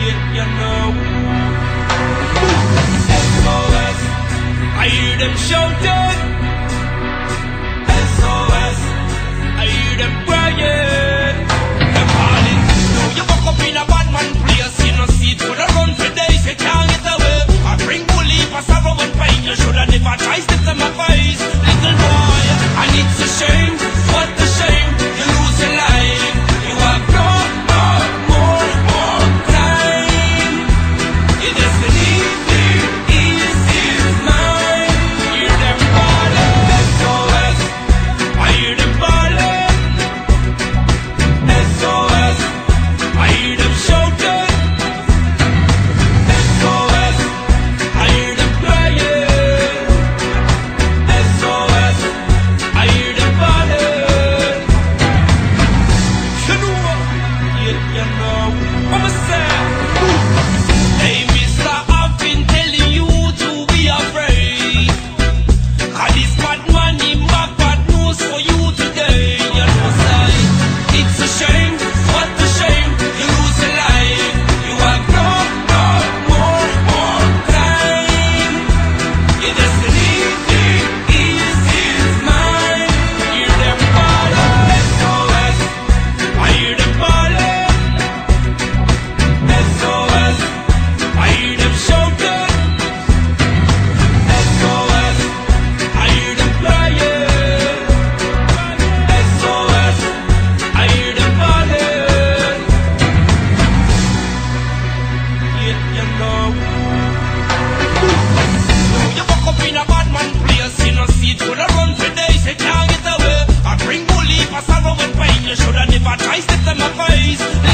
Yeah, you them shouting. I'm a you should have never try step to my face.